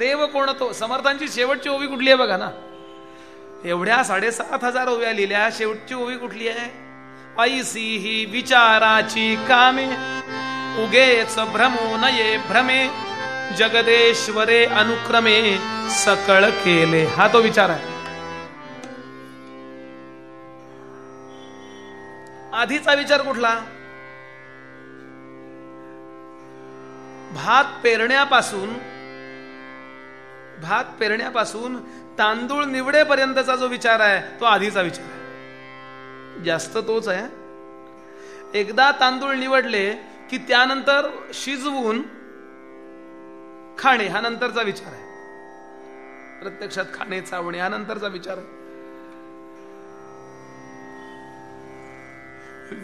देव कोण तो? समर्थांची शेवटची ओवी कुठली आहे बघा ना. एवढ्या साडेसात हजार ओव्या लिहिल्या शेवटची ओवी कुठली आहे? ऐसी ही विचाराची कामे उगेच भ्रमो नये भ्रमे जगदेश्वरे अनुक्रमे सकळ केले. हा तो विचार आहे. आधीचा विचार कुठला? भात पेरण्यापासून भात पेरण्यापासून तांदूळ निवडेपर्यंतचा जो विचार आहे तो आधीचा विचार आहे. जास्त तोच आहे. एकदा तांदूळ निवडले की त्यानंतर शिजवून खाणे हा नंतरचा विचार आहे. प्रत्यक्षात खाणे चावणे हा नंतरचा विचार आहे.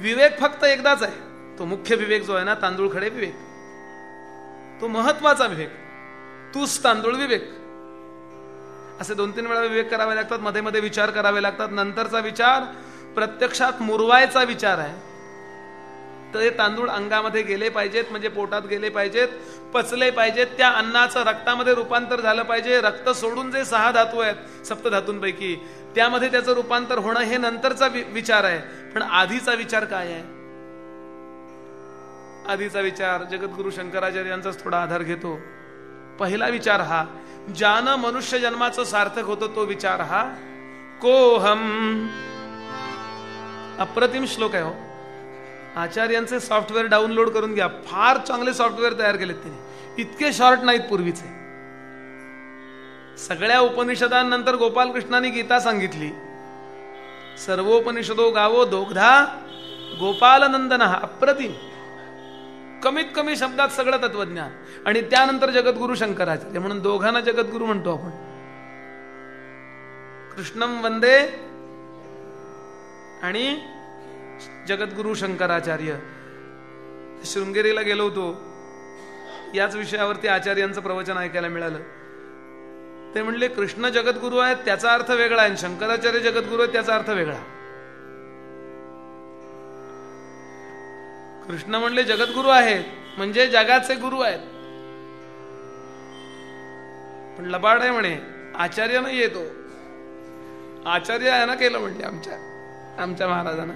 विवेक फक्त एकदाच आहे. तो मुख्य विवेक जो आहे ना तांदूळ खडे विवेक. तो महत्त्वाचा विवेक. तूच तांदूळ विवेक. असे दोन तीन वेळा विवेक करावे लागतात मध्ये मध्ये विचार करावे लागतात. नंतरचा विचार प्रत्यक्षात मुरवायचा विचार आहे. तर हे तांदूळ अंगामध्ये गेले पाहिजेत म्हणजे पोटात गेले पाहिजेत पचले पाहिजेत त्या अन्नाचं रक्तामध्ये रूपांतर झालं पाहिजे. रक्त सोडून जे सहा धातू आहेत सप्त धातूंपैकी त्यामध्ये त्याचं रूपांतर होणं हे नंतरचा विचार आहे. पण आधीचा विचार काय आहे? आधीचा विचार जगद्गुरु शंकराचार्य यांचाच थोडा आधार घेतो. पहिला विचार हा ज्यानं मनुष्य जन्माचं सार्थक होतं तो विचार हा कोहम. अप्रतिम श्लोक आहे हो. आचार्यांचे सॉफ्टवेअर डाउनलोड करून घ्या. फार चांगले सॉफ्टवेअर तयार केलेत त्यांनी इतके शॉर्ट नाहीत पूर्वीचे. सगळ्या उपनिषदांनंतर गोपालकृष्णाने गीता सांगितली. सर्वोपनिषदो गावो दोग्धा गोपालनंदन. अप्रतिम. कमीत कमी शब्दात सगळं तत्वज्ञान. आणि त्यानंतर जगद्गुरु शंकराचार्य म्हणून दोघांना जगद्गुरु म्हणतो आपण. कृष्णम वंदे आणि जगद्गुरु शंकराचार्य. शृंगेरीला गेलो होतो. याच विषयावरती आचार्यांचं प्रवचन ऐकायला मिळालं. ते म्हणले कृष्ण जगद्गुरु आहेत त्याचा अर्थ वेगळा आहे शंकराचार्य जगद्गुरु आहेत त्याचा अर्थ वेगळा. कृष्ण म्हणले जगद्गुरु आहेत म्हणजे जगाचे गुरु आहेत. पण लबाड आहे म्हणे आचार्य नाही येतो आचार्य आहे ना केलं म्हणले आमच्या आमच्या महाराजांना.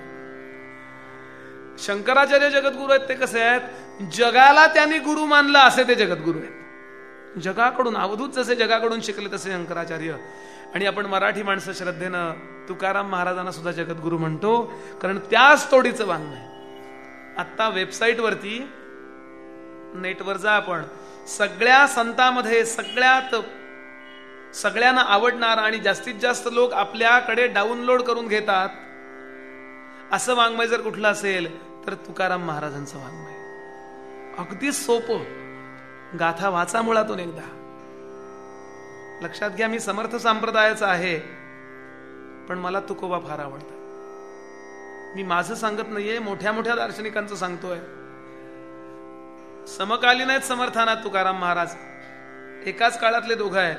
शंकराचार्य जगद्गुरु आहेत ते कसे आहेत? जगाला त्यांनी गुरु मानलं असे ते जगद्गुरु आहेत. जगाकडून अवधूत जसे जगाकडून शिकले तसे शंकराचार्य. आणि आपण मराठी माणसं श्रद्धेनं तुकाराम महाराजांना सुद्धा जगद्गुरु म्हणतो कारण त्याच तोडीचं वांग आहे. आत्ता वेबसाईटवरती नेटवर जा आपण. सगळ्या संतामध्ये सगळ्यात सगळ्यांना आवडणार आणि जास्तीत जास्त लोक आपल्याकडे डाउनलोड करून घेतात असं वाङ्मय जर कुठलं असेल तर तुकाराम महाराजांचं वाङ्मय. अगदी सोपं. गाथा वाचा मुळातून एकदा. लक्षात घ्या मी समर्थ संप्रदायाचा आहे पण मला तुकोबा फार आवडतात. मी माझं सांगत नाहीये मोठ्या मोठ्या दार्शनिकांचं सांगतोय. समकालीन आहेत समर्थानात तुकाराम महाराज. एकाच काळातले दोघं आहेत.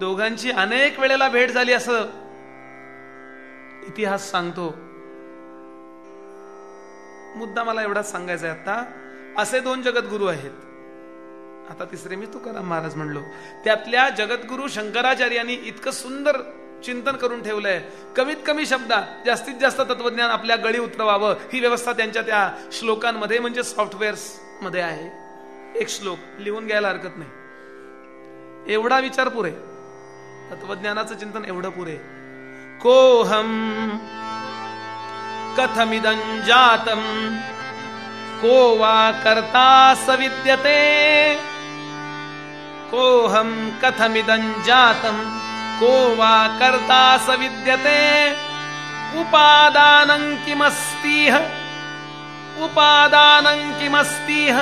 दोघांची अनेक वेळेला भेट झाली असं इतिहास सांगतो. मुद्दा मला एवढाच सांगायचा आहे आता. असे दोन जगद्गुरु आहेत. आता तिसरे मी तुकाराम महाराज म्हणलो. त्यातल्या जगद्गुरु शंकराचार्यांनी इतकं सुंदर चिंतन करून ठेवलंय. कमीत कमी शब्दात जास्तीत जास्त तत्वज्ञान आपल्या गळी उतरवावं. ही व्यवस्था त्यांच्या त्या श्लोकांमध्ये म्हणजे सॉफ्टवेअर्समध्ये आहे. एक श्लोक लिहून घ्यायला हरकत नाही. एवढा विचार पुरे. तत्वज्ञानाचं चिंतन एवढं पुरे. कोहम कथमिदं जातम को वा करता सविद्यते कोहम कथमिदं जातम को वा कर्ता स विद्यते? उपादानं किमस्तीह? उपादानं किमस्तीह?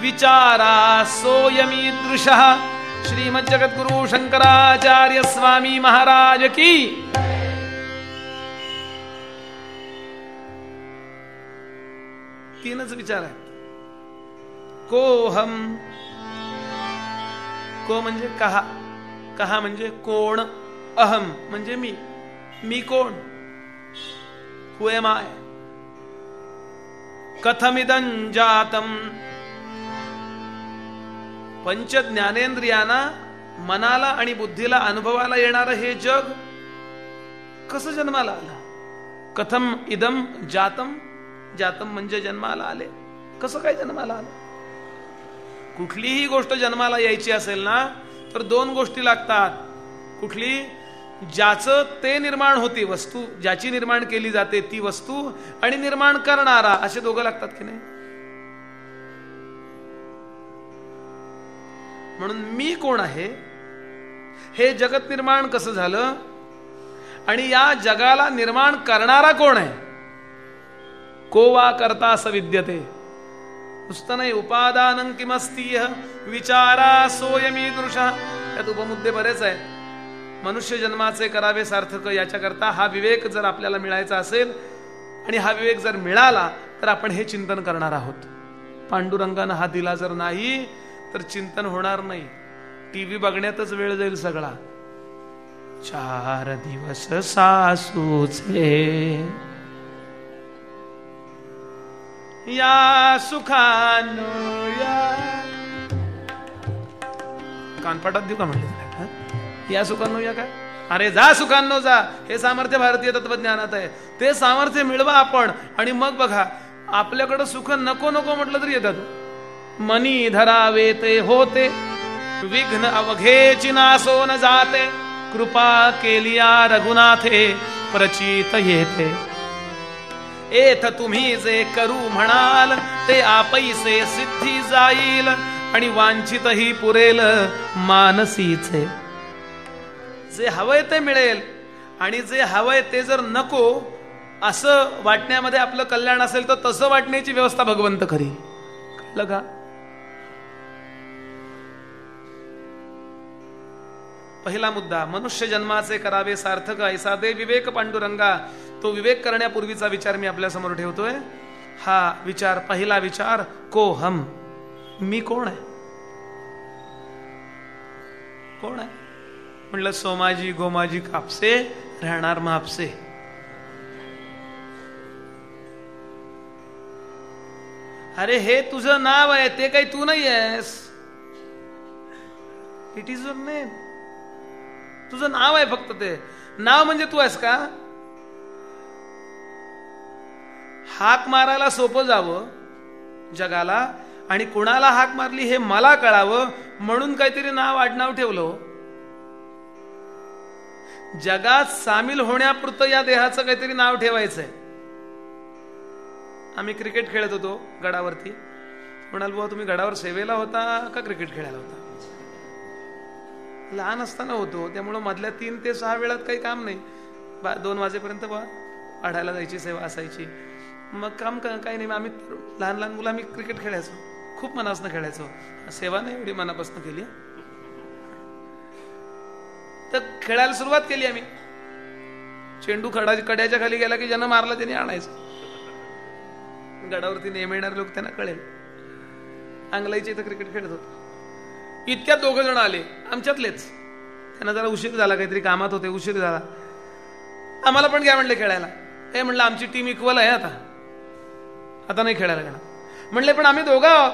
विचारा सोयमीदृशः श्रीमज्जगद्गुरु शंकराचार्य स्वामी महाराज की। तीनच विचार आहेत. कोहम को म्हणजे कहा? कहा म्हणजे कोण? अहम. म्हणजे मी. मी कोण? हुए माय कथमिदं जातम. पंच ज्ञानेंद्रियांना मनाला आणि बुद्धीला अनुभवाला येणारं हे जग कसं जन्माला आलं? कथम इदम जातम. जातम म्हणजे जन्माला आले. कसं काय जन्माला आलं? कुठलीही गोष्ट जन्माला यायची असेल ना तर दोन गोष्टी लागतात. कुठली? ज्याचं ते निर्माण होती वस्तू ज्याची निर्माण केली जाते ती वस्तू आणि निर्माण करणारा असे दोघं लागतात की नाही? म्हणून मी कोण आहे? हे जगत निर्माण कसं झालं? आणि या जगाला निर्माण करणारा कोण आहे? कोवा करता असं विद्यते नुसतं नाही विचारा सोयमी दृश यात उपमुद्दे बरेच आहेत. मनुष्य जन्माचे करावे सार्थक याच्याकरता हा विवेक जर आपल्याला मिळायचा असेल आणि हा विवेक जर मिळाला तर आपण हे चिंतन करणार आहोत. पांडुरंगानं हा दिला जर नाही तर चिंतन होणार नाही. टी व्ही बघण्यातच वेळ जाईल सगळा. चार दिवस सासूचे. या सुखानुया कानपाटात देऊ का म्हणले? या सुखांनो या काय? अरे जा सुखांनो जा. हे सामर्थ्य भारतीय तत्वज्ञानात आहे. ते सामर्थ्य मिळवा आपण. आणि मग बघा आपल्याकडं सुख नको नको म्हटलं तरी येतात. मनी धरावे ते होते. विघ्न अवघे नासो न जाते. कृपा केलिया रघुनाथे प्रचित येते. एथ तुम्ही जे करू म्हणाल ते आपैसे सिद्धी जाईल. आणि वांछितही पुरेल मानसीचे. जे हवंय ते मिळेल. आणि जे हवंय ते जर नको असं वाटण्यामध्ये आपलं कल्याण असेल तर तसं वाटण्याची व्यवस्था भगवंत करी लगा पहिला मुद्दा मनुष्य जन्माचे करावे सार्थक ऐसा दे विवेक पांडुरंगा. तो विवेक करण्यापूर्वीचा विचार मी आपल्यासमोर ठेवतोय. हा विचार पहिला विचार को हम? मी कोण आहे? कोण आहे? म्हटलं सोमाजी गोमाजी कापसे राहणार मापसे अरे हे तुझं नाव आहे ते काही तू नाही आहेस. इट इज युअर नेम तुझं नाव आहे फक्त ते. नाव म्हणजे तू आहेस का? हाक मारायला सोपं जावं जगाला आणि कुणाला हाक मारली हे मला कळावं म्हणून काहीतरी नाव आडनाव ठेवलं हो. जगात सामील होण्यापुरतं या देहाचं काहीतरी नाव ठेवायचंय. आम्ही क्रिकेट खेळत होतो गडावरती. म्हणाल बुवा तुम्ही गडावर सेवेला होता का क्रिकेट खेळायला होता? लहान असताना होतो त्यामुळं मधल्या तीन ते सहा वेळात काही काम नाही. बा दोन वाजेपर्यंत बा आढायला जायची सेवा असायची. मग काम काही नाही आम्ही लहान लहान मुलं आम्ही क्रिकेट खेळायचो. खूप मनापासून खेळायचो. सेवा नाही एवढी मनापासून केली. तर खेळायला सुरुवात केली आम्ही. चेंडू खडा कड्याच्या खाली गेला की ज्यांना मारला त्यांनी आणायचं. गडावरती नेम येणारे लोक त्यांना कळेल. अंगलाईच्या इथं क्रिकेट खेळत होतो. इतक्यात दोघ जण आले. आमच्यातलेच. त्यांना जरा उशीर झाला काहीतरी कामात होते उशीर झाला. आम्हाला पण घ्या म्हणले खेळायला. हे म्हणलं आमची टीम इक्वल आहे आता. आता नाही खेळायला लागणार. म्हणले पण आम्ही दोघा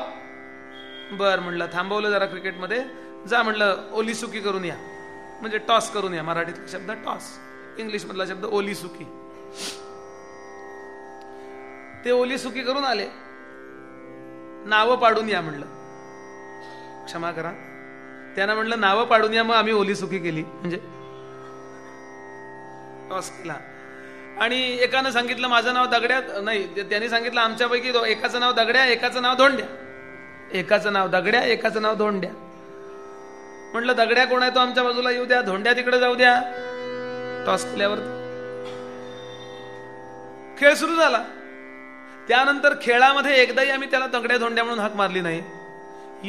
बर म्हणलं थांबवलं जरा क्रिकेटमध्ये. जा म्हणलं ओली सुकी करून या. म्हणजे टॉस करून या मराठीतला शब्द टॉस. इंग्लिश मधला शब्द ओली सुकी ते ओली सुकी करून आले. नावं पाडून या म्हणलं. क्षमा करा. त्यानं म्हणलं नावं पाडून या मग आम्ही ओली सुखी केली. म्हणजे टॉस केला. आणि एकानं सांगितलं माझं नाव दगड्यात नाही त्यांनी सांगितलं आमच्यापैकी एकाचं नाव दगड्या एकाचं नाव धोंड्या. एकाचं नाव दगड्या एकाचं नाव धोंड्या. म्हटलं दगड्या कोण आहे? तो आमच्या बाजूला येऊ द्या. धोंड्या तिकडे जाऊ द्या. टॉस केल्यावर खेळ सुरू झाला. त्यानंतर खेळामध्ये एकदाही आम्ही त्याला दगड्या धोंड्या म्हणून हाक मारली नाही.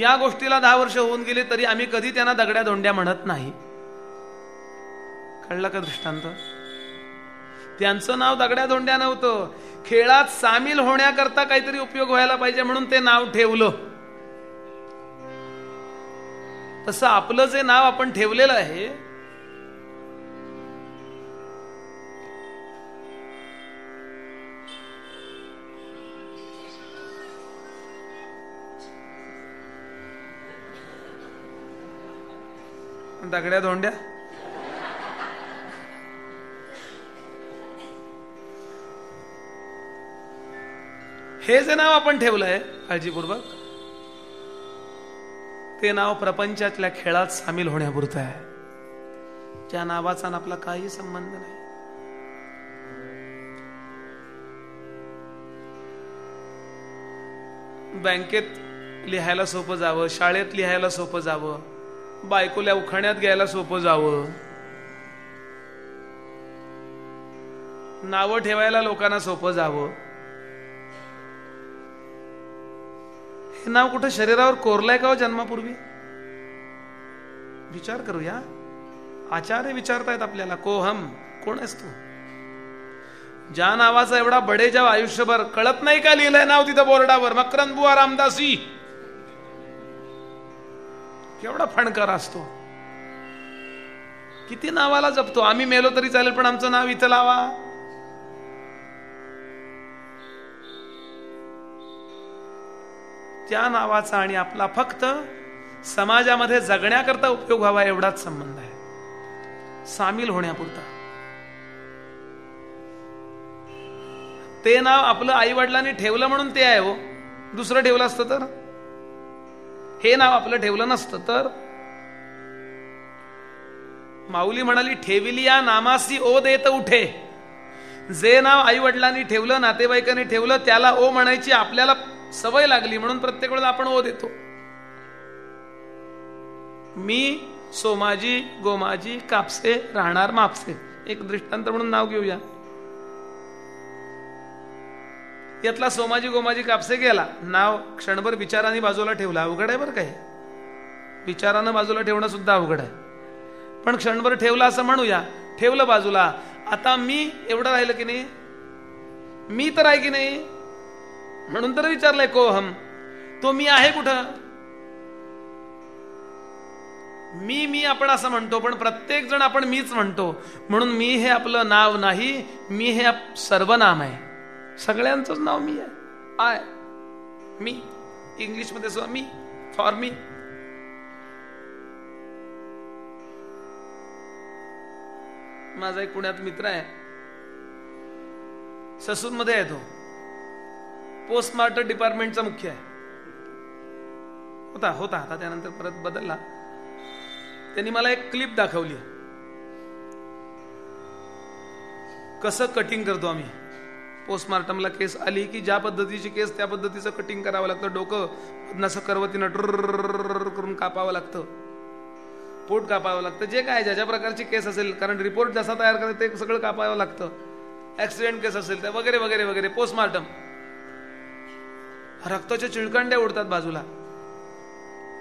या गोष्टीला दहा वर्ष होऊन गेली तरी आम्ही कधी त्यांना दगड्या धोंड्या म्हणत नाही. कळलं का दृष्टांत? त्यांचं नाव दगड्या धोंड्या नव्हतं. खेळात सामील होण्याकरता काहीतरी उपयोग व्हायला पाहिजे म्हणून ते नाव ठेवलं. तसं आपलं जे नाव आपण ठेवलेलं आहे दगड्या धोंड्या? हे जे नाव आपण ठेवलंय काळजीपूर्वक. ते नाव प्रपंचातल्या खेळात सामील होण्यापुरतं आहे. त्या नावाचा आपला काही संबंध नाही. बँकेत लिहायला सोपं जावं शाळेत लिहायला सोपं जावं बायकोल्या उखाण्यात घ्यायला सोपं जावं. नावं ठेवायला लोकांना सोपं जावं. हे नाव कुठं शरीरावर कोरलंय का हो जन्मापूर्वी? विचार करूया. आचार्य विचारतायत आपल्याला कोहम कोण आहेस तू? ज्या नावाचा एवढा बडेजाव आयुष्यभर कळत नाही का लिहिलंय नाव तिथं बोर्डावर? मकरंद बुवा रामदासी. केवढा फणकर असतो किती नावाला जपतो? आम्ही मेलो तरी चालेल पण आमचं नाव इथं लावा. त्या नावाचा आणि आपला फक्त समाजामध्ये जगण्याकरता उपयोग व्हावा एवढाच संबंध आहे. सामील होण्यापुरता. ते नाव आपलं आई वडिलांनी ठेवलं म्हणून ते आहे हो. दुसरं ठेवलं असतं तर? हे नाव आपलं ठेवलं नसतं तर? माऊली म्हणाली ठेविली या नामासी ओ देत उठे. जे नाव आई वडिलांनी ठेवलं नातेवाईकांनी ठेवलं त्याला ओ म्हणायची आपल्याला सवय लागली म्हणून प्रत्येक वेळेला आपण ओ देतो. मी सोमाजी गोमाजी कापसे राहणार मापसे. एक दृष्टांत म्हणून नाव घेऊया. यातला सोमाजी गोमाजी कापसे गेला. नाव क्षणभर विचाराने बाजूला ठेवला. अवघड आहे बरं काय विचारानं बाजूला ठेवणं सुद्धा अवघड आहे. पण क्षणभर ठेवला असं म्हणूया. ठेवलं बाजूला. आता मी एवढं राहिलं की नाही? मी तर आहे की नाही? म्हणून तर विचारलंय कोहम तो मी आहे कुठं? मी मी आपण असं म्हणतो पण प्रत्येक जण आपण मीच म्हणतो. म्हणून मी हे आपलं नाव नाही मी हे सर्वनाम आहे. सगळ्यांचंच नाव मी आहे. आय मी. इंग्लिशमध्ये सुद्धा मी. For me. माझा एक पुण्यात मित्र आहे. ससून मध्ये आहे तो. पोस्टमार्टम डिपार्टमेंटचा मुख्य आहे. होता होता. आता त्यानंतर परत बदलला. त्यांनी मला एक क्लिप दाखवली कसं कटिंग करतो आम्ही? पोस्टमार्टमला केस आली की ज्या पद्धतीची केस त्या पद्धतीचं कटिंग करावं लागतं. डोकं असं करवतीनं करून कापावं लागतं पोट कापावं लागतं जे काय ज्या ज्या प्रकारची केस असेल कारण रिपोर्ट जसा तयार करत ते सगळं कापावं लागतं ऍक्सिडेंट केस असेल तर वगैरे वगैरे वगैरे पोस्टमार्टम रक्ताच्या चिळकंड्या उडतात बाजूला.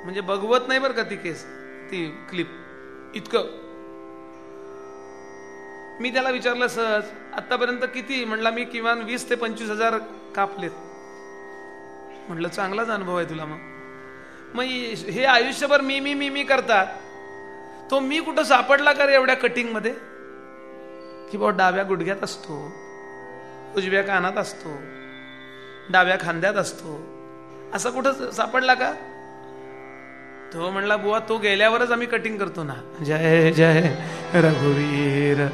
म्हणजे बघवत नाही बरं का ती केस ती क्लिप इतकं. मी त्याला विचारलं सहज आतापर्यंत किती? म्हणला मी किमान वीस ते पंचवीस हजार कापलेत. म्हटलं चांगलाच अनुभव आहे तुला मग. मग हे आयुष्यभर मी मी मी मी करतात. तो मी कुठं सापडला का रे एवढ्या कटिंगमध्ये? की बाबा डाव्या गुडघ्यात असतो उजव्या कानात असतो डाव्या खांद्यात असतो. असं कुठं सापडला का? तो म्हणला बुवा तो गेल्यावरच आम्ही कटिंग करतो ना. जय जय रघुवीर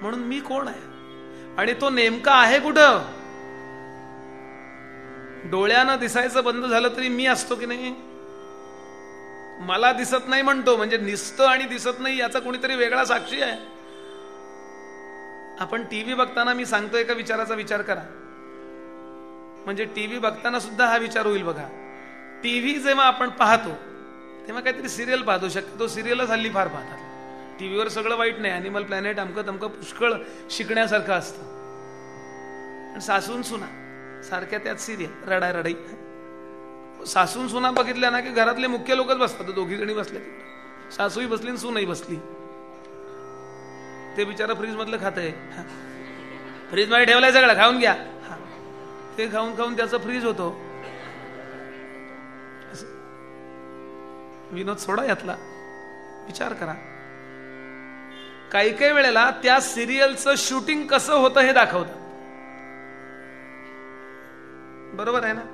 म्हणून मी कोण आहे? आणि तो नेमका आहे कुठं? डोळ्यानं दिसायचं बंद झालं तरी मी असतो की नाही? मला दिसत नाही म्हणतो म्हणजे निसतं आणि दिसत नाही याचा कोणीतरी वेगळा साक्षी आहे. आपण टीव्ही बघताना मी सांगतो एका विचाराचा विचार करा. म्हणजे टीव्ही बघताना सुद्धा हा विचार होईल बघा. टीव्ही जेव्हा आपण पाहतो तेव्हा काहीतरी सिरियल पाहतो शक्यतो सिरियलच हल्ली फार पाहतात. टीव्हीवर सगळं वाईट नाही अॅनिमल प्लॅनेट अमकं तमकं पुष्कळ शिकण्यासारखं असतं. सासून सुना सारख्या त्यात सिरियल रडाय रडाई सासून सुना बघितल्या ना की घरातले मुख्य लोकच बसतात दोघी जणी बसल्या तिकडे सासूही बसली आणि सूनही बसली. ते बिचारा फ्रीज मधलं खात आहे. फ्रीजमध्ये ठेवलंय सगळं खाऊन घ्या. ते खाऊन खाऊन त्याचं फ्रीज होतो. विनोद सोडा यातला. विचार करा. काही काही वेळेला त्या सिरियलचं शूटिंग कसं होतं हे दाखवतात. बरोबर आहे ना?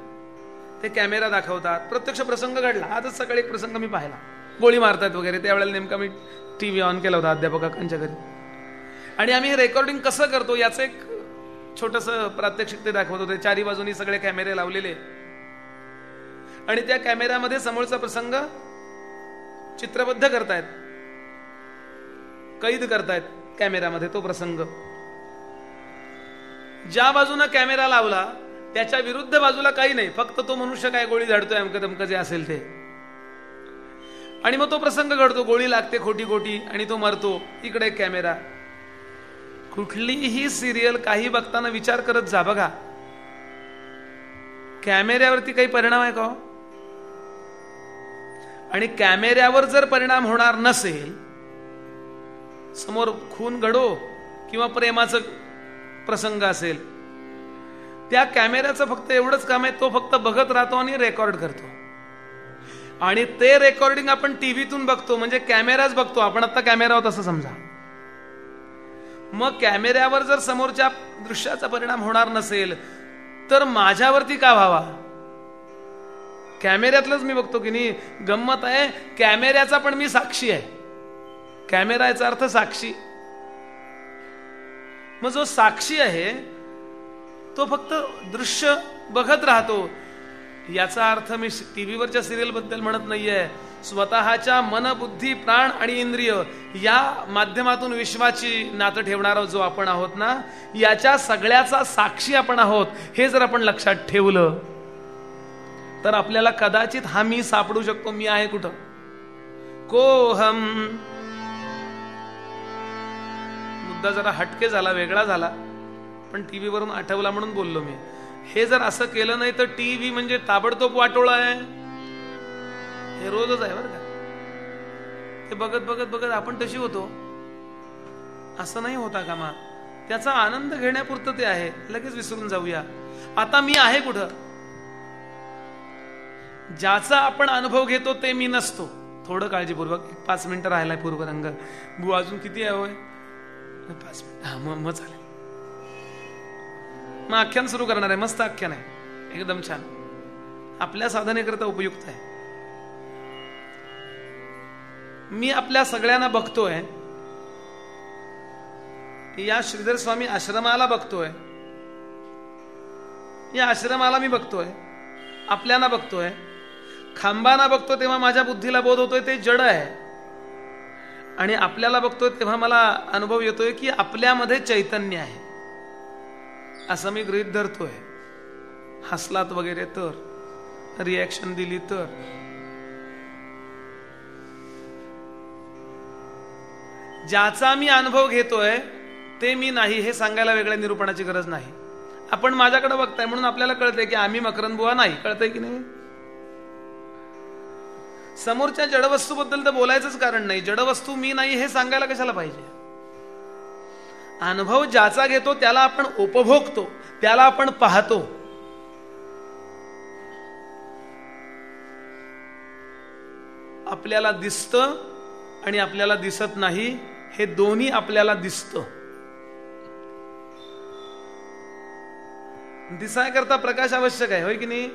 ते कॅमेरा दाखवतात. प्रत्यक्ष प्रसंग घडला. आजच सकाळी एक प्रसंग मी पाहिला. गोळी मारतात वगैरे. त्यावेळेला नेमका मी टी व्ही ऑन केला होता अध्यापकांच्या घरी. आणि आम्ही हे रेकॉर्डिंग कसं करतो याचं एक छोटस प्रात्यक्षिक ते दाखवत होते. चारी बाजूनी सगळे कॅमेरे लावलेले. आणि त्या कॅमेऱ्यामध्ये समोरचा प्रसंग चित्रबद्ध करतायत. कैद करतायत कॅमेऱ्यामध्ये तो प्रसंग. ज्या बाजूनं कॅमेरा लावला त्याच्या विरुद्ध बाजूला काही नाही. फक्त तो मनुष्य काय गोळी झाडतोय अमकं तमकं जे असेल ते. आणि मग तो प्रसंग घडतो. गोळी लागते खोटी खोटी आणि तो मरतो. इकडे कॅमेरा. कुठलीही सिरियल काही बघताना विचार करत जा बघा. कॅमेऱ्यावरती काही परिणाम आहे का हो? आणि कॅमेऱ्यावर जर परिणाम होणार नसेल समोर खून घडो किंवा प्रेमाचं प्रसंग असेल त्या कॅमेऱ्याचं फक्त एवढंच काम आहे तो फक्त बघत राहतो आणि रेकॉर्ड करतो. आणि ते रेकॉर्डिंग आपण टीव्हीतून बघतो म्हणजे कॅमेराच बघतो. आपण आता कॅमेरा आहोत असं समजा. मग कॅमेऱ्यावर जर समोरच्या दृश्याचा परिणाम होणार नसेल तर माझ्यावरती का व्हावा? कॅमेऱ्यातलंच मी बघतो की नाही. गंमत आहे कॅमेऱ्याचा पण मी साक्षी आहे. कॅमेरा याचा अर्थ साक्षी. मग जो साक्षी आहे तो फक्त दृश्य बघत राहतो. याचा अर्थ मी टीव्हीवरच्या सिरियलबद्दल म्हणत नाहीये. स्वतःच्या मन बुद्धी प्राण आणि इंद्रिय या माध्यमातून विश्वाची नातं ठेवणारा जो आपण आहोत ना याच्या सगळ्याचा साक्षी आपण आहोत हे जर आपण लक्षात ठेवलं तर आपल्याला कदाचित हा मी सापडू शकतो मी आहे कुठं? कोहम. मुद्दा जरा हटके झाला वेगळा झाला. पण टीव्हीवरून आठवला म्हणून बोललो मी. हे जर असं केलं नाही तर टीव्ही म्हणजे ताबडतोब वाटोळा आहे. हे रोजच आहे बरं का. ते बघत बघत बघत आपण तशी होतो. असं नाही होता कामा त्याचा आनंद घेण्यापुरतं ते आहे. लगेच विसरून जाऊया. आता मी आहे कुठं? ज्याचा आपण अनुभव घेतो ते मी नसतो. थोडं काळजीपूर्वक. एक पाच मिनिटं राहिलाय पूर्वरंग. बू अजून किती आहे होय? पाच मिनिट. हा मग मग चालेल. मग आख्यान सुरू करणार आहे. मस्त आख्यान आहे. एकदम छान. आपल्या साधनेकरता उपयुक्त आहे. मी आपल्या सगळ्यांना बघतोय. या श्रीधर स्वामी आश्रमाला बघतोय. या आश्रमाला मी बघतोय. आपल्याला बघतोय. खांबाना बघतो तेव्हा माझ्या बुद्धीला बोध होतोय ते जड आहे. आणि आपल्याला बघतोय तेव्हा मला अनुभव येतोय की आपल्यामध्ये चैतन्य आहे. असं मी गृहित धरतोय. हसलात वगैरे तर रिॲक्शन दिली तर. ज्याचा मी अनुभव घेतोय ते मी नाही हे सांगायला वेगळ्या निरूपणाची गरज नाही. आपण माझ्याकडे बघताय म्हणून आपल्याला कळतंय की आम्ही मकरंदबुवा नाही. कळतंय की नाही? समोरच्या जडवस्तूबद्दल तर बोलायचंच कारण नाही. जडवस्तू मी नाही हे सांगायला कशाला पाहिजे? अनुभव ज्याचा घेतो त्याला आपण उपभोगतो त्याला आपण पाहतो. आपल्याला दिसतं आणि आपल्याला दिसत नाही हे दोन्ही आपल्याला दिसतं. दिसाय करता प्रकाश आवश्यक आहे होय की नाही?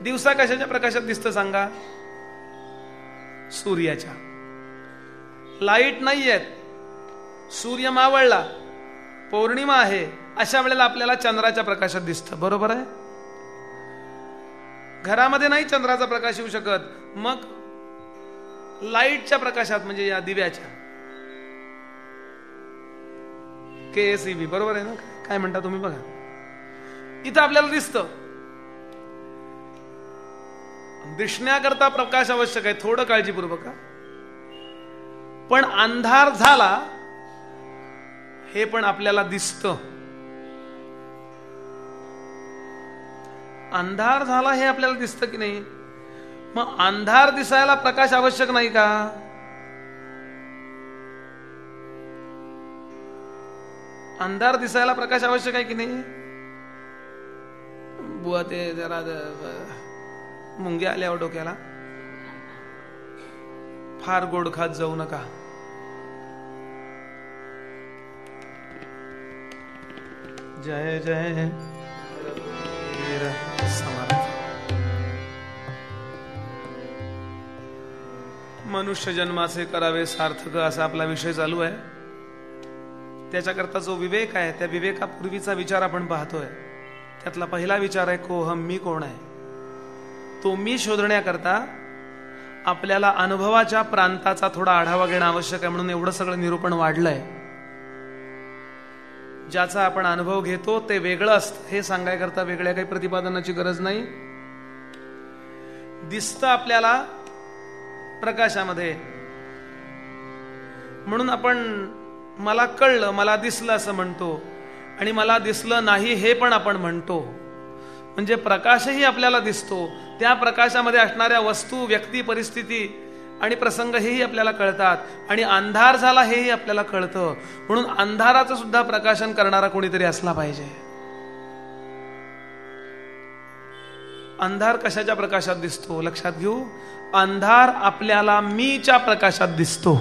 दिवसा कशाच्या प्रकाशात दिसतं सांगा? सूर्याच्या. लाइट नाही आहेत सूर्य मावळला. पौर्णिमा आहे अशा वेळेला आपल्याला चंद्राच्या प्रकाशात दिसतं. बरोबर आहे? घरामध्ये नाही चंद्राचा प्रकाश येऊ शकत. मग लाईटच्या प्रकाशात म्हणजे या दिव्याच्या. के एस बी बरोबर आहे ना? काय म्हणता तुम्ही बघा. इथं आपल्याला दिसतं. दिसण्याकरता प्रकाश आवश्यक आहे थोडं काळजीपूर्वक पण अंधार झाला हे पण आपल्याला दिसतं. अंधार झाला हे आपल्याला दिसतं की नाही? मग अंधार दिसायला प्रकाश आवश्यक नाही का? अंधार दिसायला प्रकाश आवश्यक आहे की नाही? बुवा ते जरा मुंग्या आल्यावर हो डोक्याला. फार गोड खात जाऊ नका. जय जय। मनुष्य जन्माचे करावे सार्थक असा आपला विषय चालू आहे. त्याच्याकरता जो विवेक आहे त्या विवेकापूर्वीचा विचार आपण पाहतोय. त्यातला पहिला विचार आहे कोहम मी कोण आहे? तो मी शोधण्याकरता आपल्याला अनुभवाच्या प्रांताचा थोडा आढावा घेणं आवश्यक आहे म्हणून एवढं सगळं निरूपण वाढलंय. ज्याचा आपण अनुभव घेतो ते वेगळं असतं. हे सांगायकरता वेगळ्या काही प्रतिपादनाची गरज नाही. दिसतं आपल्याला प्रकाशामध्ये. म्हणून आपण मला कळलं मला दिसलं असं म्हणतो. आणि मला दिसलं नाही हे पण आपण म्हणतो. म्हणजे प्रकाशही आपल्याला दिसतो. त्या प्रकाशामध्ये असणाऱ्या वस्तू व्यक्ती परिस्थिती आणि प्रसंग हेही आपल्याला कळतात. आणि अंधार झाला हेही आपल्याला कळतं. म्हणून अंधाराचं सुद्धा प्रकाशन करणारा कोणीतरी असला पाहिजे. अंधार कशाच्या प्रकाशात दिसतो? लक्षात घेऊ. अंधार आपल्याला मीच्या प्रकाशात दिसतो.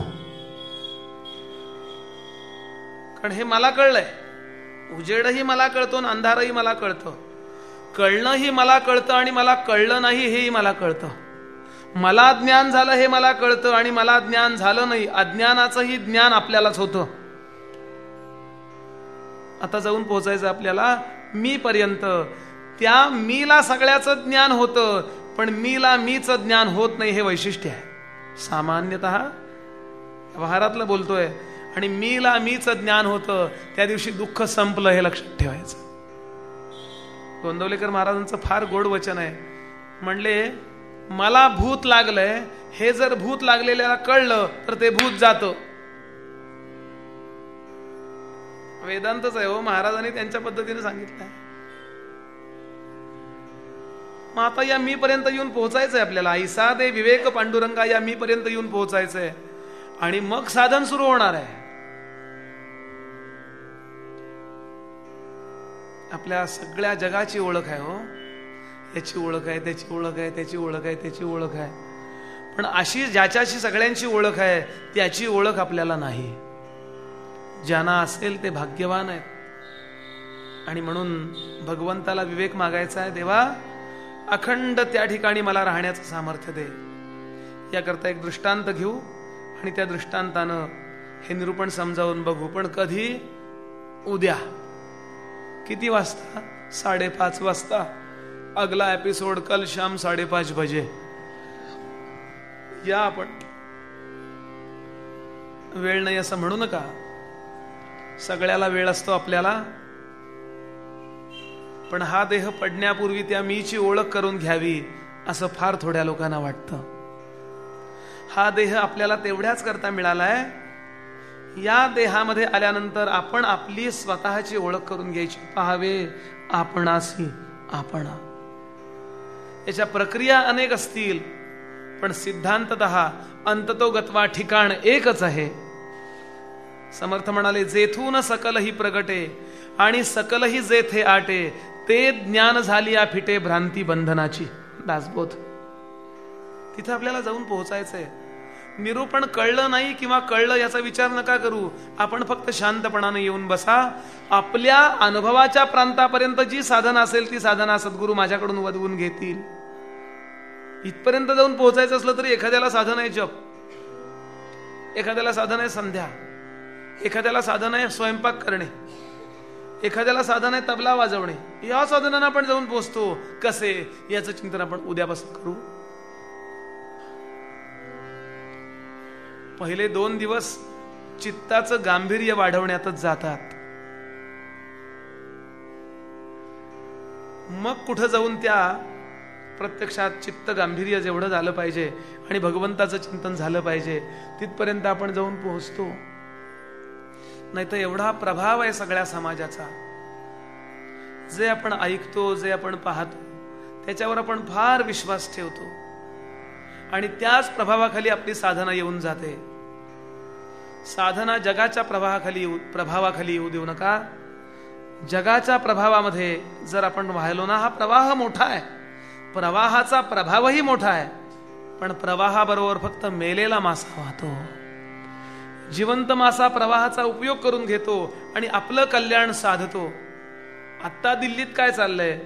कारण हे मला कळलंय. उजेडही मला कळतो आणि अंधारही मला कळतं. कळणंही मला कळतं आणि मला कळलं नाही हेही मला कळतं. मला ज्ञान झालं हे मला कळतं आणि मला ज्ञान झालं नाही अज्ञानाचंही ज्ञान आपल्यालाच होतं. आता जाऊन पोहोचायचं आपल्याला मी पर्यंत. त्या मीला सगळ्याचं ज्ञान होतं पण मीला मीच ज्ञान होत नाही हे वैशिष्ट्य आहे. सामान्यतः व्यवहारातलं बोलतोय आणि मीला मीच ज्ञान होतं त्या दिवशी दुःख संपलं हे लक्षात ठेवायचं. गोंदवलेकर महाराजांचं फार गोड वचन आहे. म्हणले मला भूत लागलंय. हे जर भूत लागलेल्याला कळलं तर ते भूत जात. वेदांतच आहे हो महाराजांनी त्यांच्या पद्धतीने सांगितलंय मग आता या मी पर्यंत येऊन पोहोचायचंय आपल्याला. ऐसा दे विवेक पांडुरंगा या मी पर्यंत येऊन पोहोचायचंय. आणि मग साधन सुरू होणार आहे. आपल्या सगळ्या जगाची ओळख आहे हो. त्याची ओळख आहे त्याची ओळख आहे त्याची ओळख आहे त्याची ओळख आहे. पण अशी ज्याच्याशी सगळ्यांची ओळख आहे त्याची ओळख आपल्याला नाही. ज्यांना असेल ते भाग्यवान आहेत. आणि म्हणून भगवंताला विवेक मागायचा आहे देवा अखंड त्या ठिकाणी मला राहण्याचं सामर्थ्य दे. याकरता एक दृष्टांत घेऊ आणि त्या दृष्टांतानं हे निरूपण समजावून बघू. पण कधी? उद्या. किती वाजता? साडेपाच वाजता. अगला एपिसोड कल शाम साडेपाच बजे। या आपण वेळ नाही असं म्हणू नका. सगळ्याला वेळ असतो आपल्याला. पण हा देह पडण्यापूर्वी त्या मीची ओळख करून घ्यावी असं फार थोड्या लोकांना वाटतं. हा देह आपल्याला तेवढ्याच करता मिळालाय. या देहामध्ये आल्यानंतर आपण आपली स्वतःची ओळख करून घ्यायची. पाहावे आपणासी आपणा. याच्या प्रक्रिया अनेक असतील पण सिद्धांतत अंततो गत्वा ठिकाण एकच आहे. समर्थ म्हणाले जेथून सकल ही प्रगटे आणि सकल ही जेथे आटे ते ज्ञान झाली या फिटे भ्रांती बंधनाची. दासबोध. तिथं आपल्याला जाऊन पोहोचायचंय. निरूपण कळलं नाही किंवा कळलं याचा विचार नका करू. आपण फक्त शांतपणाने येऊन बसा. आपल्या अनुभवाच्या प्रांतापर्यंत जी साधना असेल ती साधना सद्गुरू माझ्याकडून वधवून घेतील. इथपर्यंत जाऊन पोहोचायचं असलं तरी एखाद्याला साधन आहे जप. एखाद्याला साधन आहे संध्या. एखाद्याला साधन आहे स्वयंपाक करणे. एखाद्याला साधन आहे तबला वाजवणे. या साधनांना आपण जाऊन पोहोचतो. कसे? याचं चिंतन आपण उद्यापासून करू. पहिले दोन दिवस चित्ताचं गांभीर्य वाढवण्यातच जातात. मग कुठं जाऊन त्या प्रत्यक्षात चित्त गांभीर्य जेवढं झालं पाहिजे आणि भगवंताचं चिंतन झालं पाहिजे तिथपर्यंत आपण जाऊन पोहोचतो. नाही तर एवढा प्रभाव आहे सगळ्या समाजाचा. जे आपण ऐकतो जे आपण पाहतो त्याच्यावर आपण फार विश्वास ठेवतो. आणि त्याच प्रभावाखाली आपली साधना येऊन जाते. साधना जगाच्या प्रभावाखाली येऊ प्रभावाखाली येऊ देऊ नका. जगाच्या प्रभावामध्ये जर आपण वाहिलो ना हा प्रवाह मोठा आहे. प्रवाहाचा प्रभावही मोठा आहे. पण प्रवाहाबरोबर फक्त मेलेला मासा वाहतो. जिवंत मासा प्रवाहाचा उपयोग करून घेतो आणि आपलं कल्याण साधतो. आत्ता दिल्लीत काय चाललंय?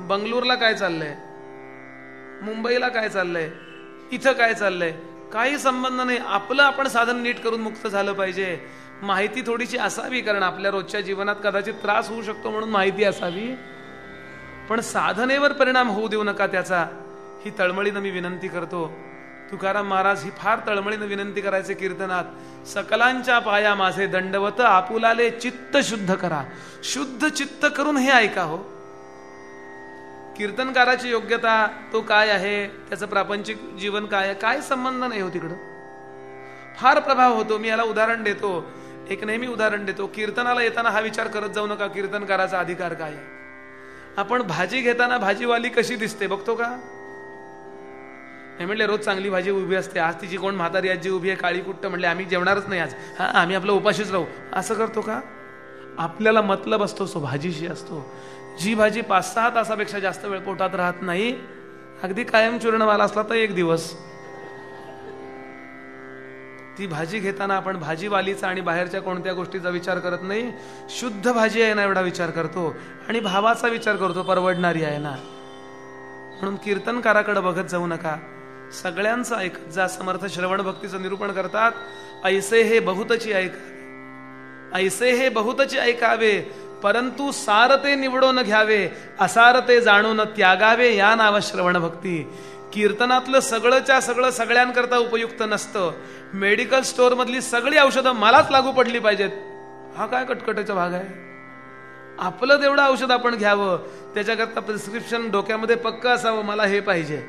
बंगलोरला काय चाललंय? मुंबईला काय चाललंय? इथं काय चाललंय? काही संबंध नाही. आपलं आपण साधन नीट करून मुक्त झालं पाहिजे. माहिती थोडीशी असावी कारण आपल्या रोजच्या जीवनात कदाचित त्रास होऊ शकतो म्हणून माहिती असावी. पण साधनेवर परिणाम होऊ देऊ नका त्याचा. ही तळमळीनं मी विनंती करतो. तुकाराम महाराज ही फार तळमळीनं विनंती करायचे कीर्तनात सकलांच्या पाया माझे दंडवत आपुलाले चित्त शुद्ध करा. शुद्ध चित्त करून हे ऐका हो. कीर्तनकाराची योग्यता तो काय आहे त्याचं प्रापंचिक जीवन काय आहे काय संबंध नाही हो तिकडं. फार प्रभाव होतो. मी याला उदाहरण देतो. एक नेहमी उदाहरण देतो. कीर्तनाला येताना हा विचार करत जाऊ नका. कीर्तनकाराचा अधिकार काय आहे? आपण भाजी घेताना भाजीवाली कशी दिसते बघतो का? हे म्हणले रोज चांगली भाजी उभी असते. आज तिची कोण म्हातारी आजी उभी आहे काळी कुट्ट म्हणले आम्ही जेवणारच नाही आज. हा आम्ही आपलं उपाशीच राहू. असं करतो का? आपल्याला मतलब असतो सो भाजीशी असतो. जी भाजी पाच सहा तासापेक्षा जास्त वेळ पोटात राहत नाही अगदी कायम चूर्णवाला असला तर एक दिवस. ती भाजी घेताना आपण भाजीवालीचा आणि बाहेरच्या कोणत्या गोष्टीचा विचार करत नाही शुद्ध भाजी आहे ना एवढा विचार करतो आणि भावाचा विचार करतो परवडणारी आहे ना. म्हणून कीर्तनकाराकडे बघत जाऊ नका. सगळ्यांचं ऐक जा समर्थ श्रवण भक्तीचं निरूपण करतात. ऐसे हे बहुतची ऐकावे ऐसे हे बहुतची ऐकावे परंतु सारते निवडून घ्यावे असारते जाणून त्यागावे या नाव श्रवण भक्ती. कीर्तनातलं सगळंच्या सगळं सगळ्यांकरता उपयुक्त नसतं. मेडिकल स्टोअर मधली सगळी औषधं मलाच लागू पडली पाहिजेत. हा काय कटकटाचा भाग आहे? आपलं तेवढं औषध आपण घ्यावं. त्याच्याकरता प्रिस्क्रिप्शन डोक्यामध्ये पक्क असावं. मला हे पाहिजे.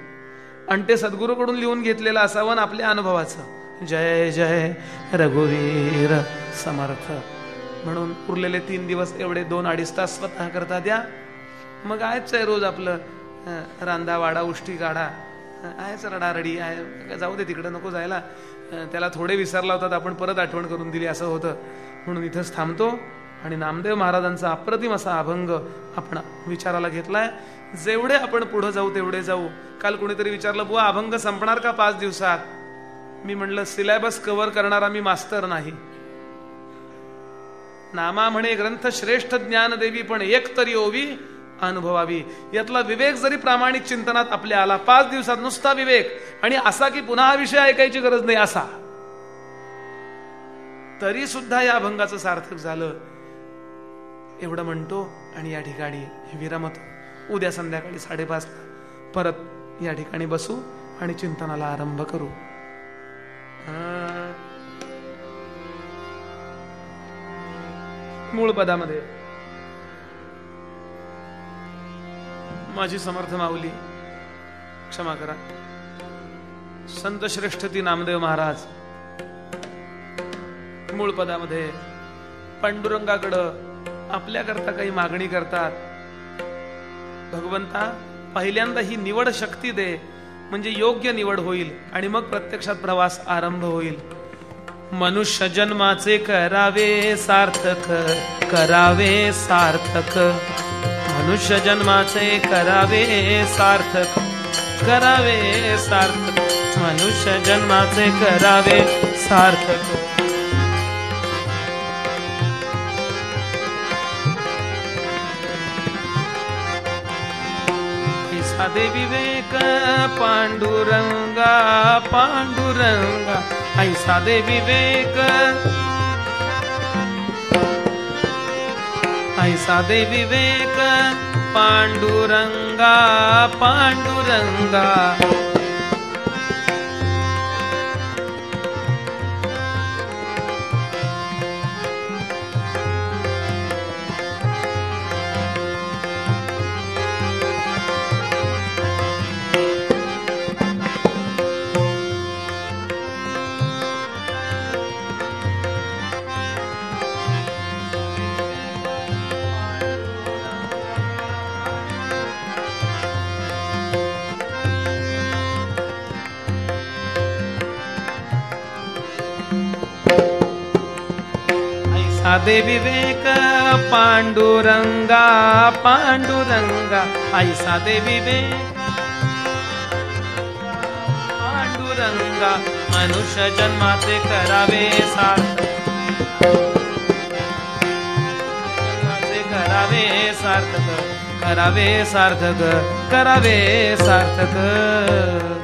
आणि ते सद्गुरूकडून लिहून घेतलेलं असावं आणि आपल्या अनुभवाचं. जय जय रघुवीर समर्थ. म्हणून उरलेले तीन दिवस एवढे दोन अडीच तास स्वतः करता द्या. मग आहेच आहे रोज आपलं रांधा वाडा उष्टी काढा आहेच रडारडी आहे. जाऊ दे तिकडं नको जायला. त्याला थोडे विसरला होतात आपण परत आठवण करून दिली असं होतं. म्हणून इथंच थांबतो. आणि नामदेव महाराजांचा अप्रतिम असा अभंग आपण विचाराला घेतलाय. जेवढे आपण पुढे जाऊ तेवढे जाऊ. काल कोणीतरी विचारलं बुवा अभंग संपणार का पाच दिवसात? मी म्हणलं सिलेबस कव्हर करणारा मी मास्तर नाही. नामा म्हणे ग्रंथ श्रेष्ठ ज्ञान देवी पण एक तरी ओवी अनुभवावी. यातला विवेक जरी प्रामाणिक चिंतनात आपल्या आला पाच दिवसात नुसता विवेक. आणि असा की पुन्हा हा विषय ऐकायची गरज नाही असा. तरी सुद्धा या अभंगाचं सार्थक झालं. एवढं म्हणतो आणि या ठिकाणी विरामत उद्या संध्याकाळी साडेपाच परत या ठिकाणी बसू आणि चिंतनाला आरंभ करू. मूळ पदामध्ये माझी समर्थ माऊली क्षमा करा. संत श्रेष्ठ ती नामदेव महाराज. मूळ पदामध्ये पांडुरंगाकडं आपल्याकरता काही मागणी करतात. भगवंता पहिल्यांदा ही निवड शक्ती दे म्हणजे योग्य निवड होईल आणि मग प्रत्यक्षात प्रवास आरंभ होईल. मनुष्य जन्माचे करावे सार्थक करावे सार्थक. मनुष्य जन्माचे करावे सार्थक करावे सार्थक मनुष्य जन्माचे करावे सार्थक विवेक, पांडुरंगा पांडुरंगा। आई साधे विवेक आई दे विवेक पांडुरंगा पांडुरंगा. साधे विवेक पांडुरंगा पांडुरंगा आई साधे विवेक. पांडुरंगा मनुष्य जन्माचे करावे सार्थक करावे सार्थक करावे सार्थक करावे सार्थक.